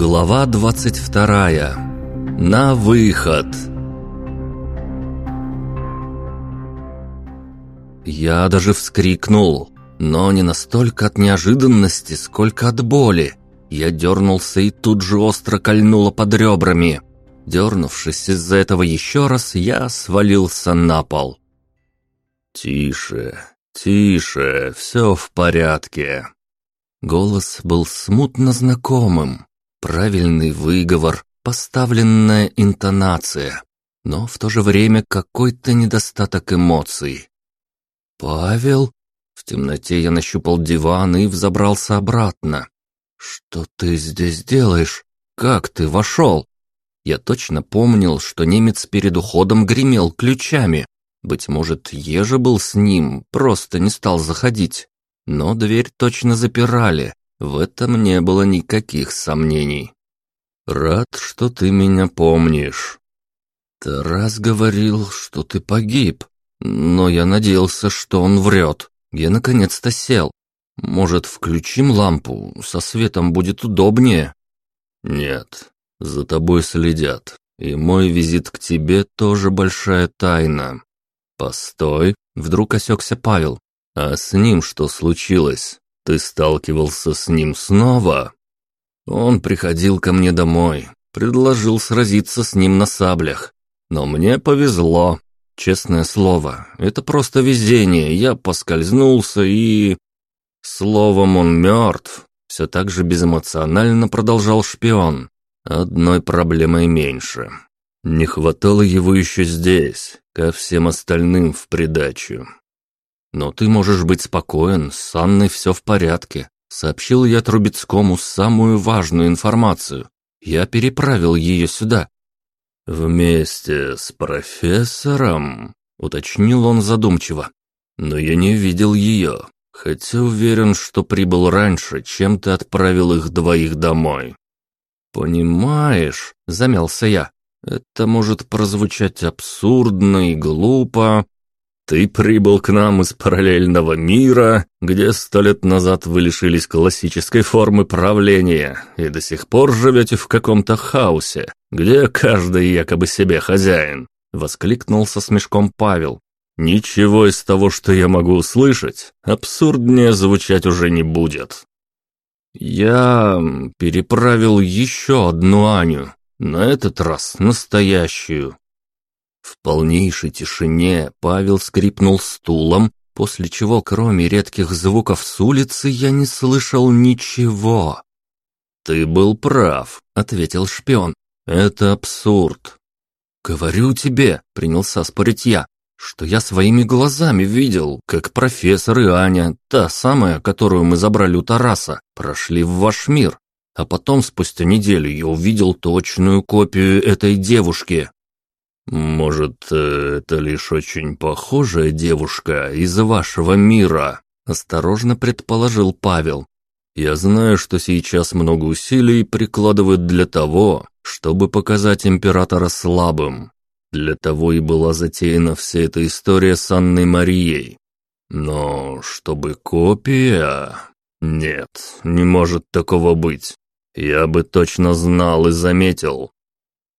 Глава 22. На выход. Я даже вскрикнул, но не настолько от неожиданности, сколько от боли. Я дернулся и тут же остро кольнуло под ребрами. Дернувшись из-за этого еще раз, я свалился на пол. «Тише, тише, все в порядке». Голос был смутно знакомым. Правильный выговор, поставленная интонация, но в то же время какой-то недостаток эмоций. «Павел?» В темноте я нащупал диван и взобрался обратно. «Что ты здесь делаешь? Как ты вошел?» Я точно помнил, что немец перед уходом гремел ключами. Быть может, Ежа был с ним, просто не стал заходить. Но дверь точно запирали, в этом не было никаких сомнений. «Рад, что ты меня помнишь. Тарас говорил, что ты погиб, но я надеялся, что он врет. Я наконец-то сел. Может, включим лампу, со светом будет удобнее?» «Нет, за тобой следят, и мой визит к тебе тоже большая тайна». «Постой», — вдруг осекся Павел. «А с ним что случилось?» Ты сталкивался с ним снова? Он приходил ко мне домой, предложил сразиться с ним на саблях. Но мне повезло. Честное слово, это просто везение. Я поскользнулся и... Словом, он мертв. Все так же безэмоционально продолжал шпион. Одной проблемой меньше. Не хватало его еще здесь, ко всем остальным в придачу. «Но ты можешь быть спокоен, с Анной все в порядке», сообщил я Трубецкому самую важную информацию. Я переправил ее сюда. «Вместе с профессором?» — уточнил он задумчиво. «Но я не видел ее, хотя уверен, что прибыл раньше, чем ты отправил их двоих домой». «Понимаешь», — замялся я, — «это может прозвучать абсурдно и глупо, ты прибыл к нам из параллельного мира, где сто лет назад вы лишились классической формы правления и до сих пор живете в каком-то хаосе, где каждый якобы себе хозяин», — воскликнул со смешком Павел. «Ничего из того, что я могу услышать, абсурднее звучать уже не будет». «Я переправил еще одну Аню, на этот раз настоящую», в полнейшей тишине Павел скрипнул стулом, после чего, кроме редких звуков с улицы, я не слышал ничего. «Ты был прав», — ответил шпион. «Это абсурд». «Говорю тебе», — принялся спорить я, «что я своими глазами видел, как профессор и Аня, та самая, которую мы забрали у Тараса, прошли в ваш мир. А потом, спустя неделю, я увидел точную копию этой девушки, «Может, э, это лишь очень похожая девушка из вашего мира?» – осторожно предположил Павел. «Я знаю, что сейчас много усилий прикладывают для того, чтобы показать императора слабым. Для того и была затеяна вся эта история с Анной Марией. Но чтобы копия... Нет, не может такого быть. Я бы точно знал и заметил,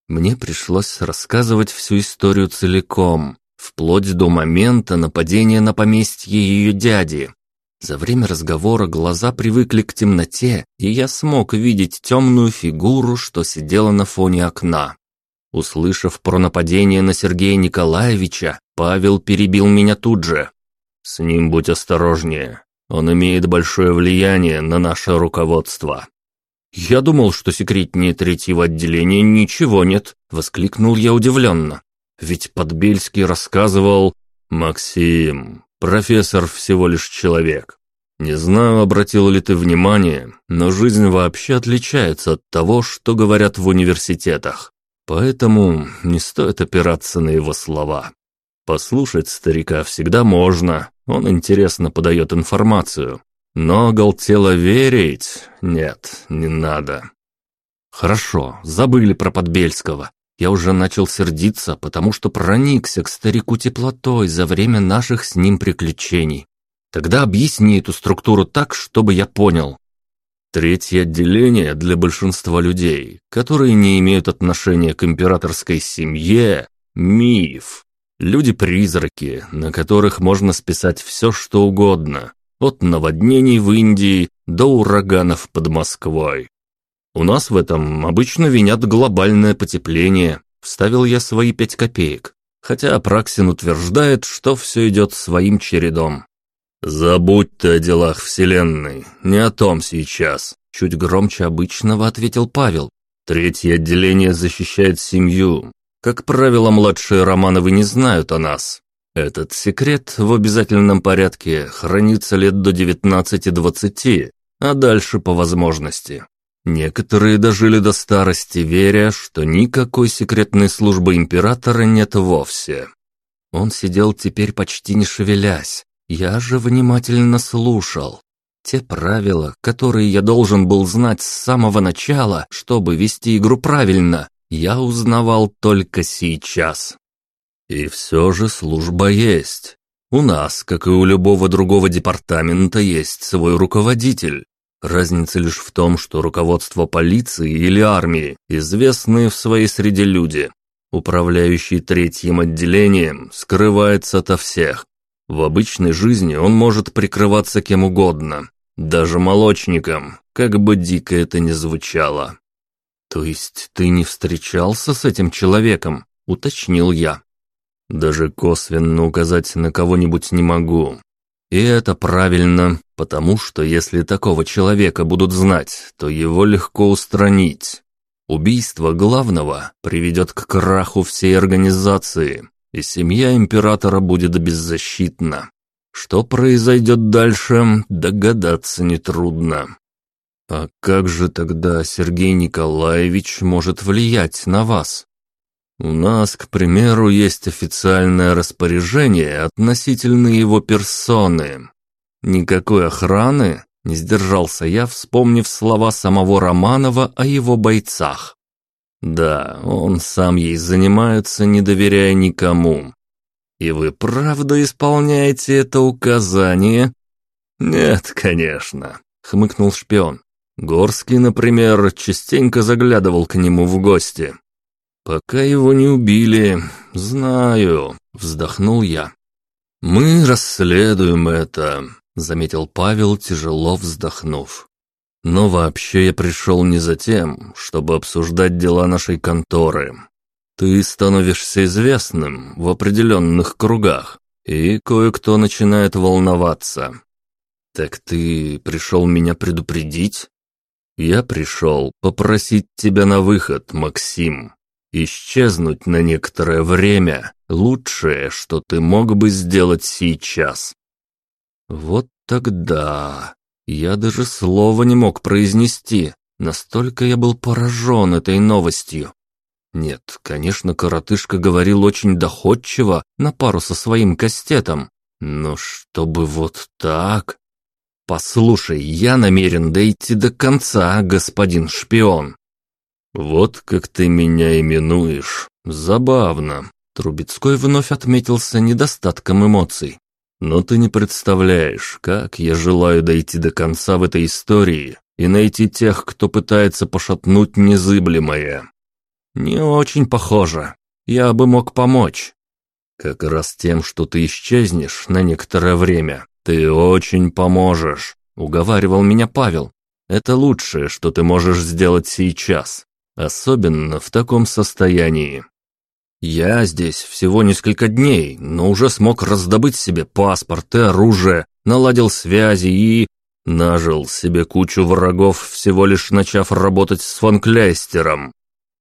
мне пришлось рассказывать всю историю целиком, вплоть до момента нападения на поместье ее дяди. За время разговора глаза привыкли к темноте, и я смог видеть темную фигуру, что сидела на фоне окна. Услышав про нападение на Сергея Николаевича, Павел перебил меня тут же. «С ним будь осторожнее. Он имеет большое влияние на наше руководство. «Я думал, что секретнее третьего отделения ничего нет», — воскликнул я удивленно. «Ведь Подбельский рассказывал...» «Максим, профессор всего лишь человек. Не знаю, обратил ли ты внимание, но жизнь вообще отличается от того, что говорят в университетах. Поэтому не стоит опираться на его слова. Послушать старика всегда можно, он интересно подает информацию. Но оголтело верить? Нет, не надо. Хорошо, забыли про Подбельского. Я уже начал сердиться, потому что проникся к старику теплотой за время наших с ним приключений. Тогда объясни эту структуру так, чтобы я понял. Третье отделение для большинства людей, которые не имеют отношения к императорской семье – миф. Люди-призраки, на которых можно списать все, что угодно, от наводнений в Индии до ураганов под Москвой. У нас в этом обычно винят глобальное потепление, вставил я свои пять копеек, хотя Апраксин утверждает, что все идет своим чередом. «Забудь ты о делах Вселенной, не о том сейчас», — чуть громче обычного ответил Павел. «Третье отделение защищает семью. Как правило, младшие Романовы не знают о нас. Этот секрет в обязательном порядке хранится лет до 19-20, а дальше по возможности. Некоторые дожили до старости, веря, что никакой секретной службы императора нет вовсе. Он сидел теперь почти не шевелясь, я же внимательно слушал. Те правила, которые я должен был знать с самого начала, чтобы вести игру правильно, я узнавал только сейчас. И все же служба есть. У нас, как и у любого другого департамента, есть свой руководитель. Разница лишь в том, что руководство полиции или армии – известные в своей среде люди. Управляющий третьим отделением скрывается ото всех, в обычной жизни он может прикрываться кем угодно, даже молочником, как бы дико это ни звучало. «То есть ты не встречался с этим человеком?» – уточнил я. «Даже косвенно указать на кого-нибудь не могу. И это правильно, потому что если такого человека будут знать, то его легко устранить. Убийство главного приведет к краху всей организации, и семья императора будет беззащитна. Что произойдет дальше, догадаться нетрудно. А как же тогда Сергей Николаевич может влиять на вас? У нас, к примеру, есть официальное распоряжение относительно его персоны. Никакой охраны, не сдержался я, вспомнив слова самого Романова о его бойцах. Да, он сам ей занимается, не доверяя никому. И вы правда исполняете это указание? Нет, конечно, хмыкнул шпион. Горский, например, частенько заглядывал к нему в гости. Пока его не убили, знаю, вздохнул я. Мы расследуем это, заметил Павел, тяжело вздохнув. Но вообще я пришел не за тем, чтобы обсуждать дела нашей конторы. Ты становишься известным в определенных кругах, и кое-кто начинает волноваться. Так ты пришел меня предупредить? Я пришел попросить тебя на выход, Максим. Исчезнуть на некоторое время – лучшее, что ты мог бы сделать сейчас. Вот тогда я даже слова не мог произнести, настолько я был поражен этой новостью. Нет, конечно, коротышка говорил очень доходчиво, на пару со своим кастетом, но чтобы вот так... «Послушай, я намерен дойти до конца, господин шпион». «Вот как ты меня именуешь. Забавно». Трубецкой вновь отметился недостатком эмоций. Но ты не представляешь, как я желаю дойти до конца в этой истории и найти тех, кто пытается пошатнуть незыблемое. Не очень похоже. Я бы мог помочь. Как раз тем, что ты исчезнешь на некоторое время, ты очень поможешь, уговаривал меня Павел. Это лучшее, что ты можешь сделать сейчас, особенно в таком состоянии. Я здесь всего несколько дней, но уже смог раздобыть себе паспорт и оружие, наладил связи и... Нажил себе кучу врагов, всего лишь начав работать с фон.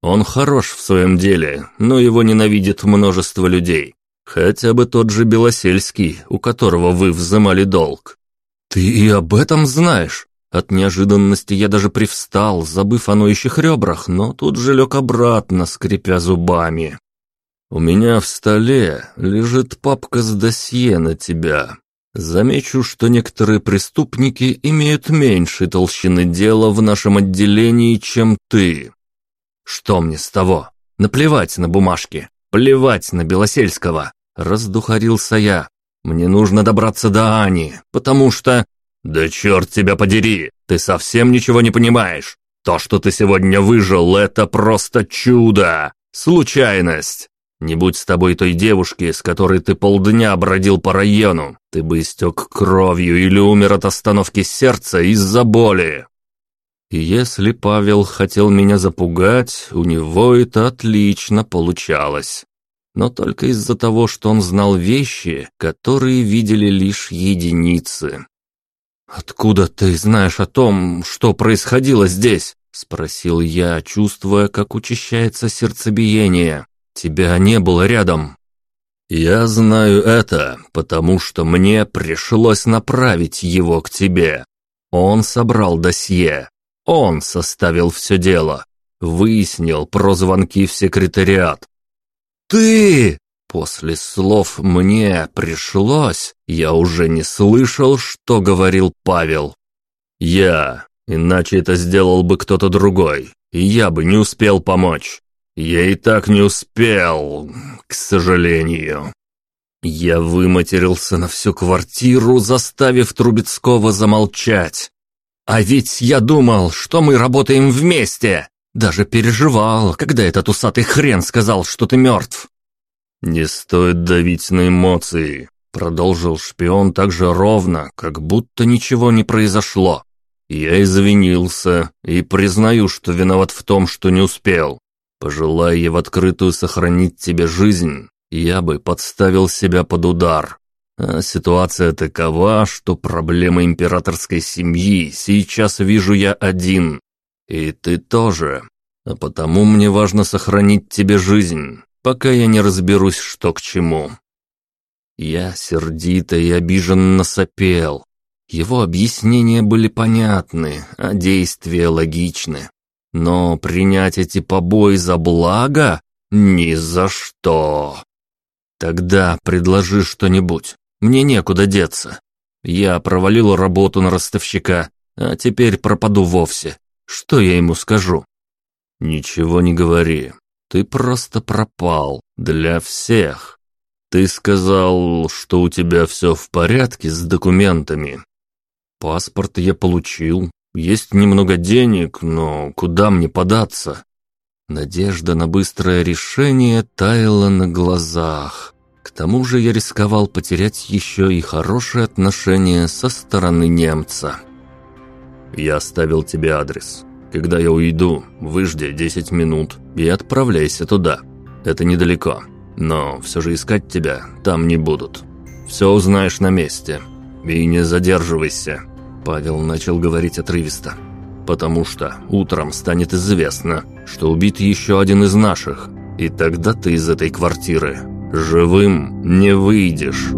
Он хорош в своем деле, но его ненавидит множество людей. Хотя бы тот же Белосельский, у которого вы взымали долг. Ты и об этом знаешь? От неожиданности я даже привстал, забыв о ноющих ребрах, но тут же лег обратно, скрипя зубами. У меня в столе лежит папка с досье на тебя. Замечу, что некоторые преступники имеют меньше толщины дела в нашем отделении, чем ты. Что мне с того? Наплевать на бумажки, плевать на Белосельского. Раздухарился я. Мне нужно добраться до Ани, потому что... «Да черт тебя подери! Ты совсем ничего не понимаешь! То, что ты сегодня выжил, это просто чудо! Случайность! Не будь с тобой той девушки, с которой ты полдня бродил по району, ты бы истек кровью или умер от остановки сердца из-за боли. Если Павел хотел меня запугать, у него это отлично получалось. Но только из-за того, что он знал вещи, которые видели лишь единицы. «Откуда ты знаешь о том, что происходило здесь?» — спросил я, чувствуя, как учащается сердцебиение. Тебя не было рядом». «Я знаю это, потому что мне пришлось направить его к тебе. Он собрал досье. Он составил все дело. Выяснил про звонки в секретариат. «Ты!» После слов «мне пришлось» я уже не слышал, что говорил Павел. «Я. Иначе это сделал бы кто-то другой, и я бы не успел помочь. Я и так не успел, к сожалению. Я выматерился на всю квартиру, заставив Трубецкого замолчать. А ведь я думал, что мы работаем вместе. Даже переживал, когда этот усатый хрен сказал, что ты мертв. «Не стоит давить на эмоции», — продолжил шпион так же ровно, как будто ничего не произошло. «Я извинился и признаю, что виноват в том, что не успел. Пожелая я в открытую сохранить тебе жизнь, я бы подставил себя под удар. А ситуация такова, что проблемы императорской семьи сейчас вижу я один. И ты тоже. А потому мне важно сохранить тебе жизнь, пока я не разберусь, что к чему. Я сердито и обиженно сопел. Его объяснения были понятны, а действия логичны. Но принять эти побои за благо? Ни за что. Тогда предложи что-нибудь. Мне некуда деться. Я провалил работу на ростовщика, а теперь пропаду вовсе. Что я ему скажу? Ничего не говори. Ты просто пропал. Для всех. Ты сказал, что у тебя все в порядке с документами. Паспорт я получил, есть немного денег, но куда мне податься? Надежда на быстрое решение таяла на глазах. К тому же я рисковал потерять еще и хорошие отношения со стороны немца. «Я оставил тебе адрес. Когда я уйду, выжди 10 минут и отправляйся туда. Это недалеко, но все же искать тебя там не будут. Все узнаешь на месте. И не задерживайся. Павел начал говорить отрывисто. «Потому что утром станет известно, что убит еще один из наших, и тогда ты из этой квартиры живым не выйдешь».